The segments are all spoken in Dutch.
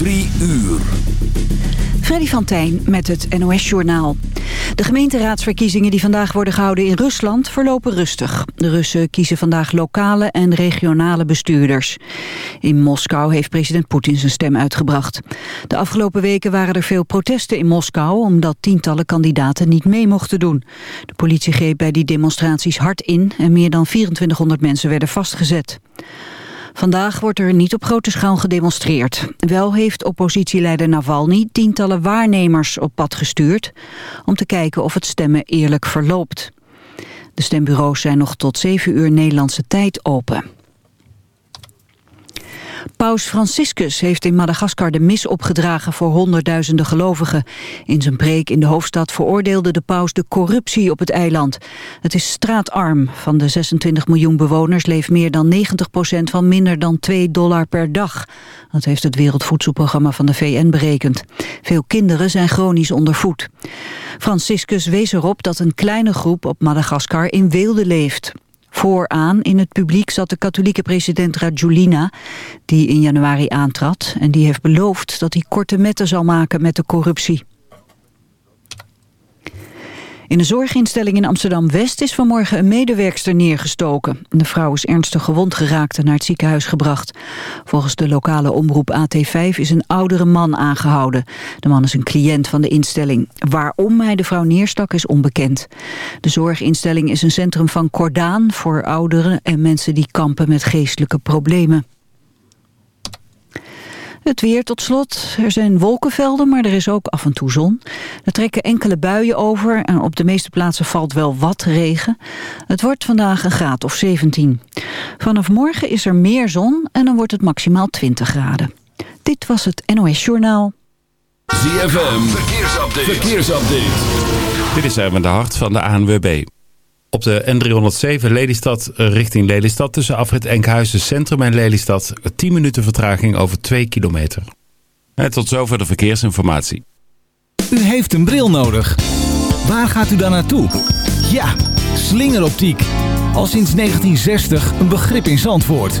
Drie uur. Freddy van Tijn met het NOS-journaal. De gemeenteraadsverkiezingen die vandaag worden gehouden in Rusland verlopen rustig. De Russen kiezen vandaag lokale en regionale bestuurders. In Moskou heeft president Poetin zijn stem uitgebracht. De afgelopen weken waren er veel protesten in Moskou... omdat tientallen kandidaten niet mee mochten doen. De politie greep bij die demonstraties hard in... en meer dan 2400 mensen werden vastgezet. Vandaag wordt er niet op grote schaal gedemonstreerd. Wel heeft oppositieleider Navalny tientallen waarnemers op pad gestuurd... om te kijken of het stemmen eerlijk verloopt. De stembureaus zijn nog tot 7 uur Nederlandse tijd open. Paus Franciscus heeft in Madagaskar de mis opgedragen voor honderdduizenden gelovigen. In zijn preek in de hoofdstad veroordeelde de paus de corruptie op het eiland. Het is straatarm. Van de 26 miljoen bewoners leeft meer dan 90 procent van minder dan 2 dollar per dag. Dat heeft het Wereldvoedselprogramma van de VN berekend. Veel kinderen zijn chronisch ondervoed. Franciscus wees erop dat een kleine groep op Madagaskar in weelde leeft. Vooraan in het publiek zat de katholieke president Rajulina, die in januari aantrad. En die heeft beloofd dat hij korte metten zal maken met de corruptie. In een zorginstelling in Amsterdam-West is vanmorgen een medewerkster neergestoken. De vrouw is ernstig gewond geraakt en naar het ziekenhuis gebracht. Volgens de lokale omroep AT5 is een oudere man aangehouden. De man is een cliënt van de instelling. Waarom hij de vrouw neerstak is onbekend. De zorginstelling is een centrum van Cordaan voor ouderen en mensen die kampen met geestelijke problemen. Het weer tot slot. Er zijn wolkenvelden, maar er is ook af en toe zon. Er trekken enkele buien over en op de meeste plaatsen valt wel wat regen. Het wordt vandaag een graad of 17. Vanaf morgen is er meer zon en dan wordt het maximaal 20 graden. Dit was het NOS Journaal. ZFM, verkeersupdate. verkeersupdate. Dit is even de hart van de ANWB. Op de N307 Lelystad eh, richting Lelystad tussen afrit Enkhuizen Centrum en Lelystad 10 minuten vertraging over 2 kilometer. En tot zover de verkeersinformatie. U heeft een bril nodig. Waar gaat u dan naartoe? Ja, slingeroptiek. Al sinds 1960 een begrip in Zandvoort.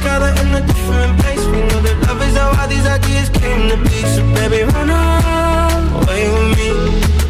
together in a different place. We know that love is how all these ideas came to be. So baby, run away with me.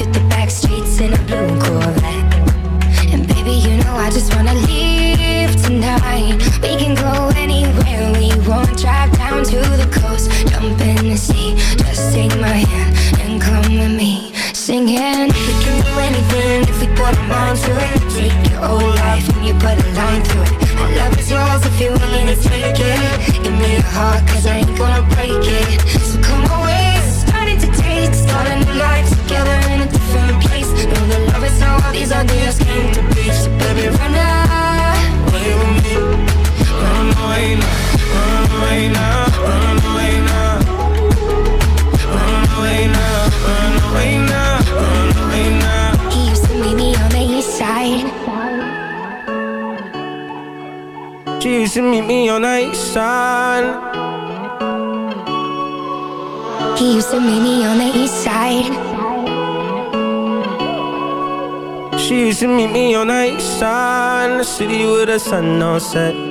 just wanna leave tonight. We can go anywhere we want. Drive down to the coast, jump in the sea. Just take my hand and come with me. Singing, we can do anything if we put our mind to it. Take your whole life and you put a line through it. My love is yours if you're willing to take it. Give me your heart, cause I ain't gonna break it. So come away, starting to taste. Start a new life together in a different place. He used to meet me on the east side. Used to meet me on the east side. He used to meet me on the east side. She used to meet me on the east side in the city with the sun on set.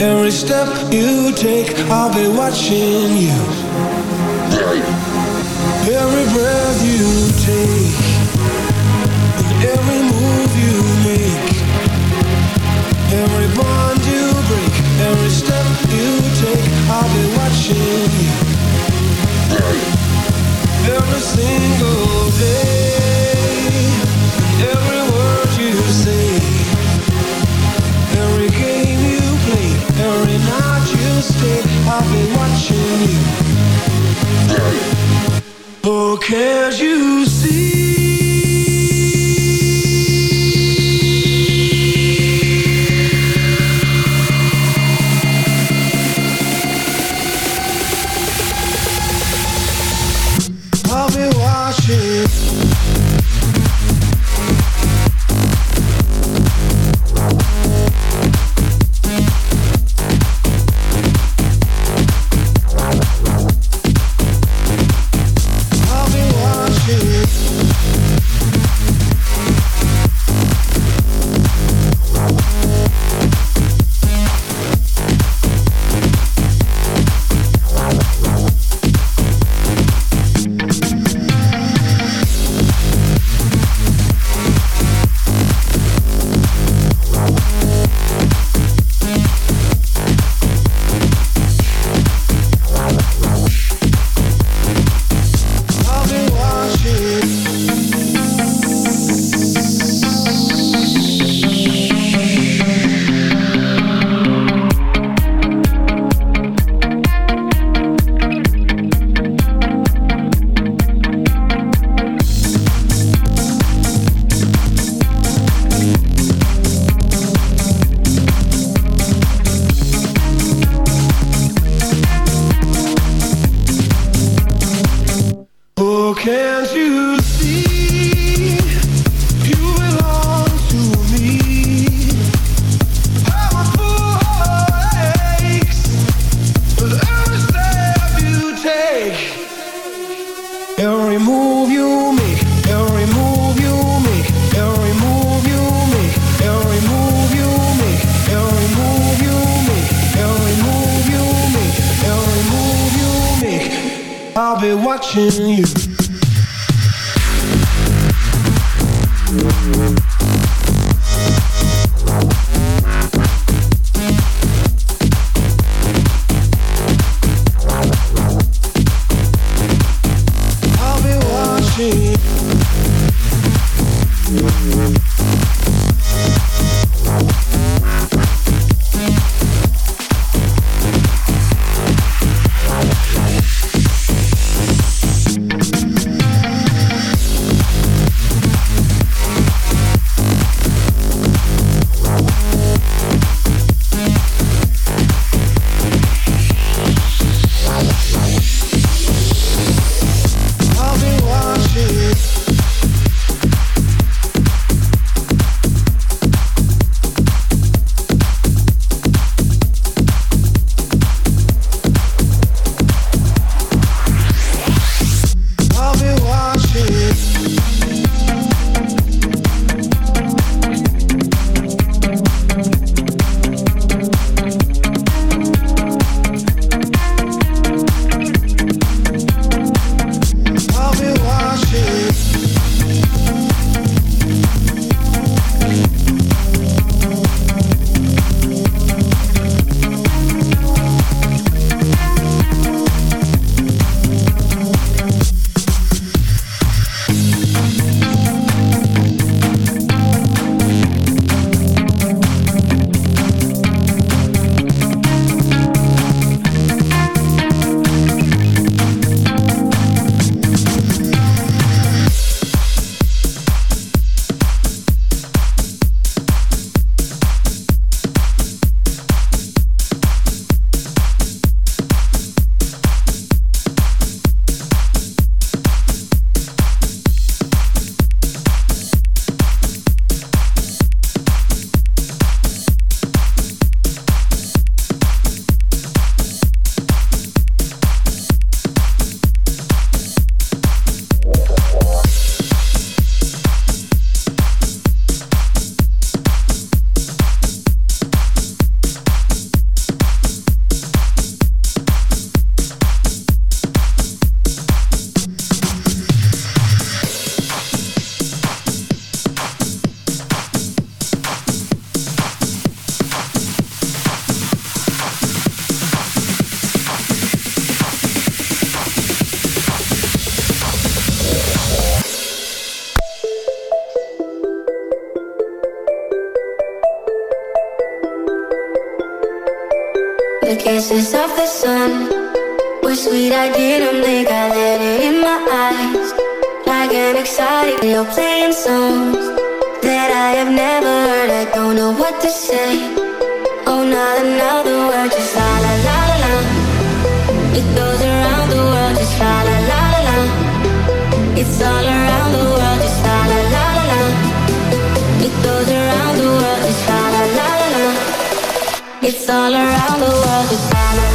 Every step you take, I'll be watching you. Every breath you take, and every move you make, every bond you break, every step you take, I'll be watching you. Every single day. I've been watching you. Who cares you? She sweet I didn't blink, I let it in my eyes Like an excited video playing songs That I have never heard, I don't know what to say Oh, not another word, just la la la la la It goes around the world, just la la la la la It's all around the world, just la la la la la It goes around the world, just la la la la la It's all around the world, just la la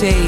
say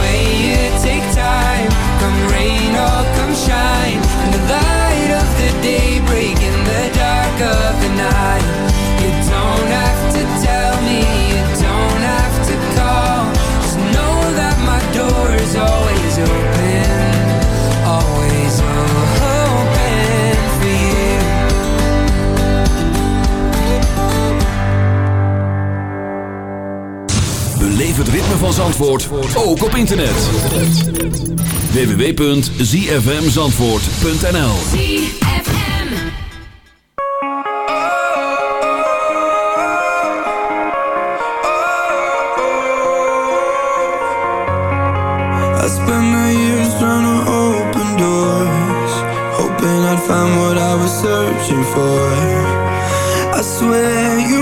van Zandvoort ook op internet. www.zfmzandvoort.nl open what I was searching for I swear you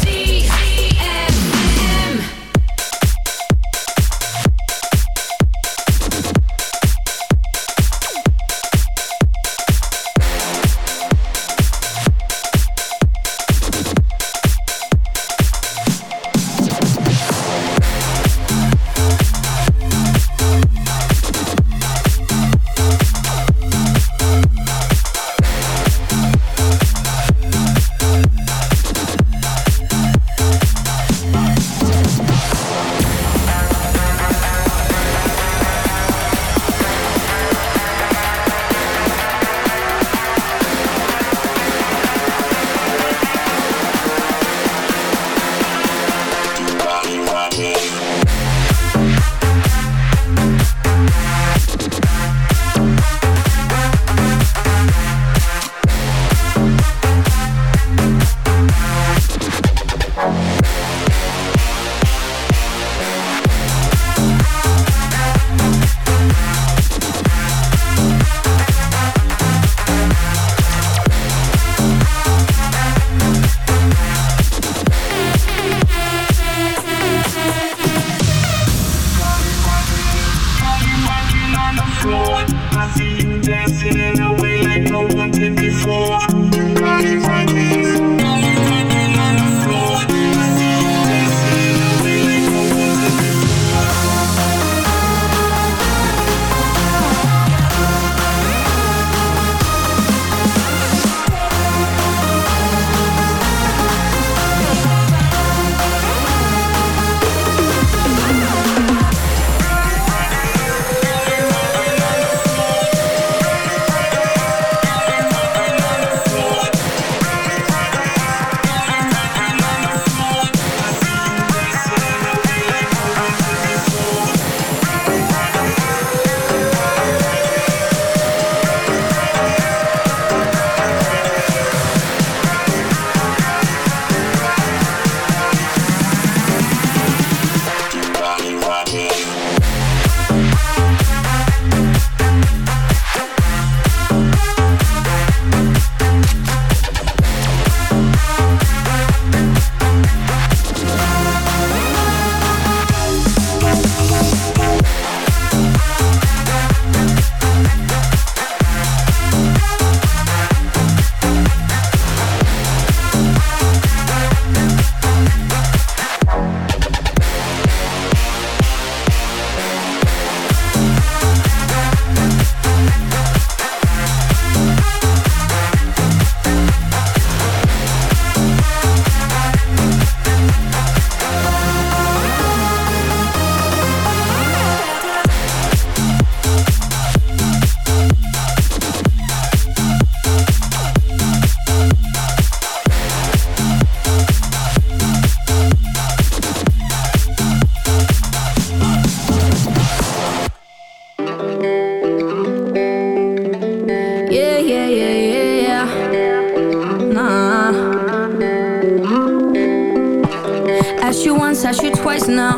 Asked now.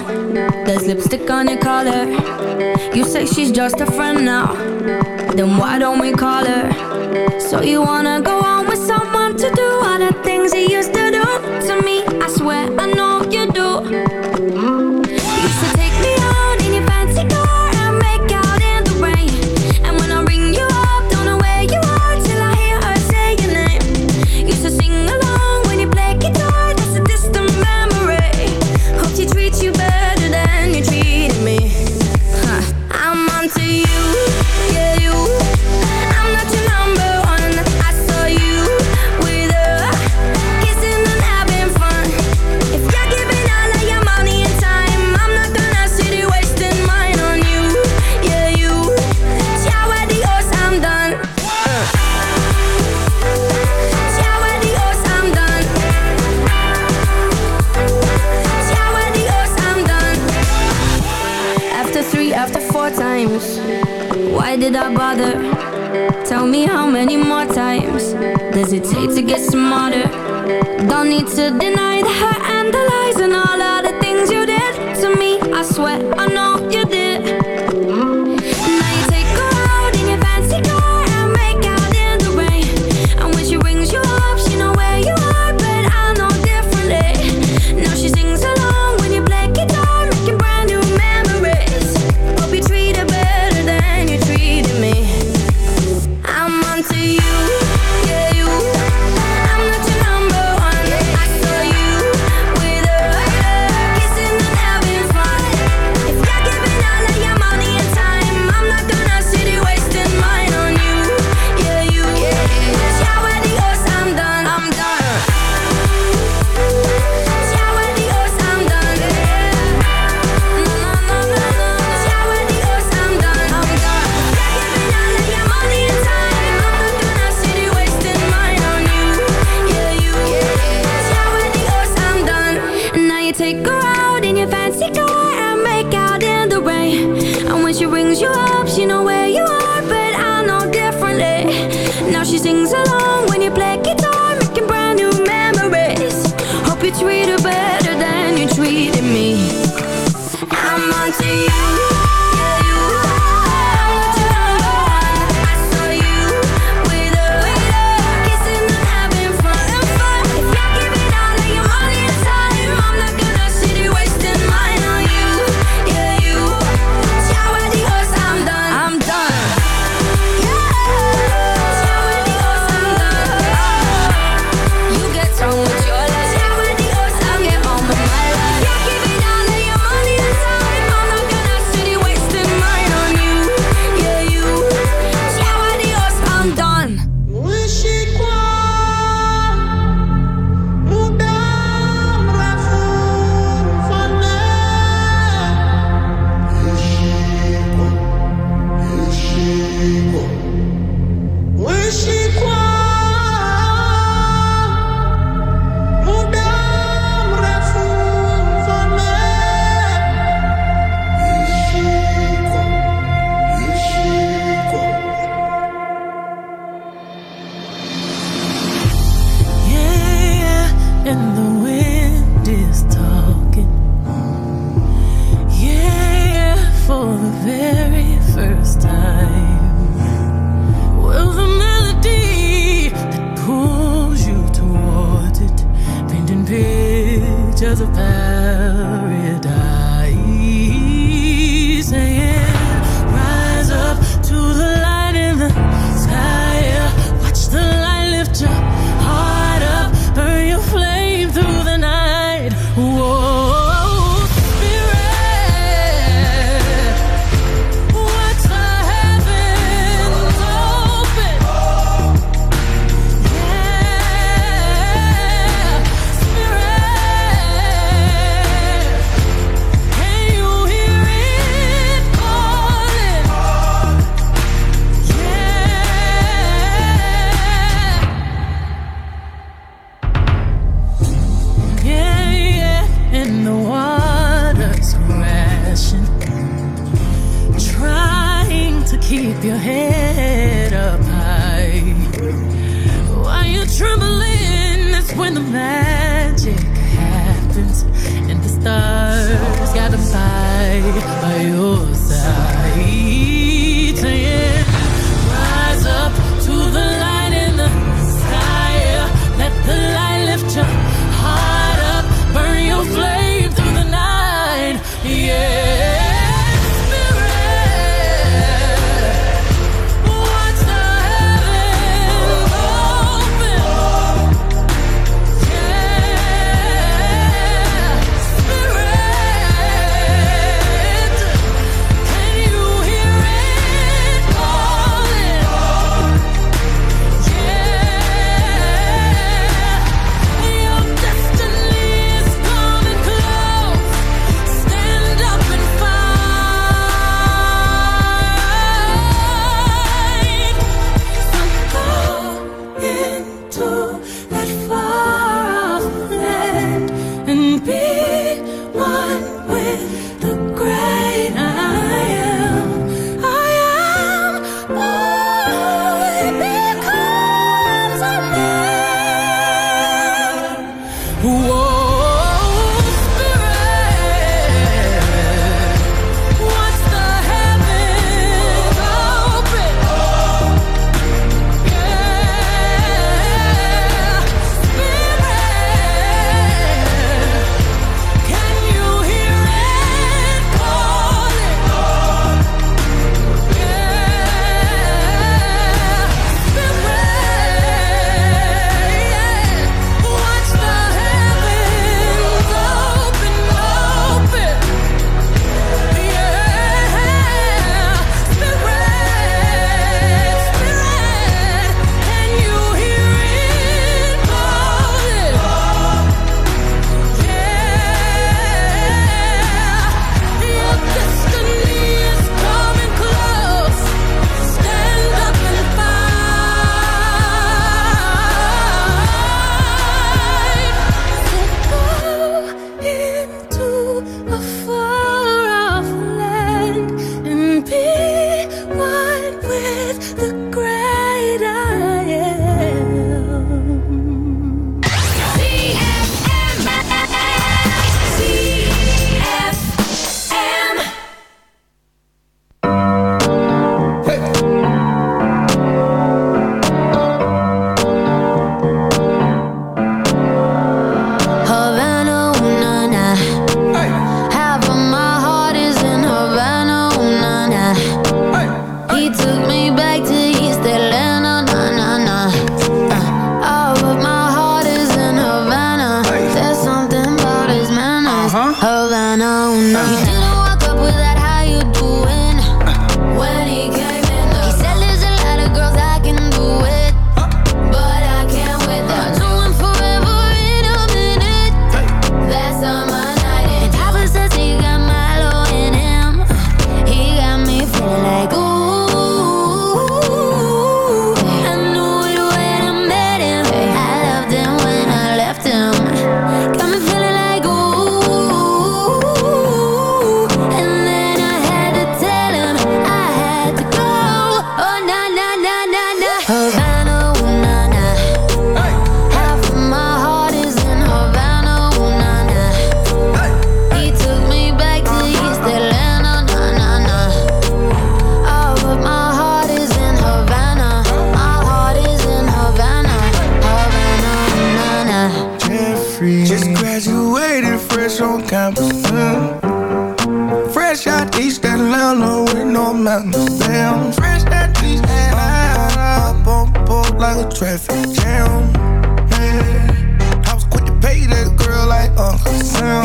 There's lipstick on your collar. You say she's just a friend now. Then why don't we call her? So you wanna go on with someone to do all the things he used to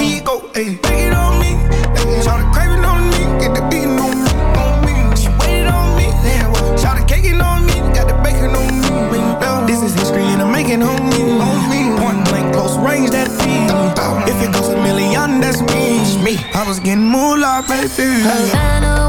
Sam. He go, hey, take it on me. Hey, shout the craving on me, get the beating on me, on me. She waited on me, then what? Shout the caking on me, got the bacon on me. This is history and I'm making on me, on me. Point blank, close range, that feed. If it goes a million, that's me. me. I was getting moolah, baby. Havana,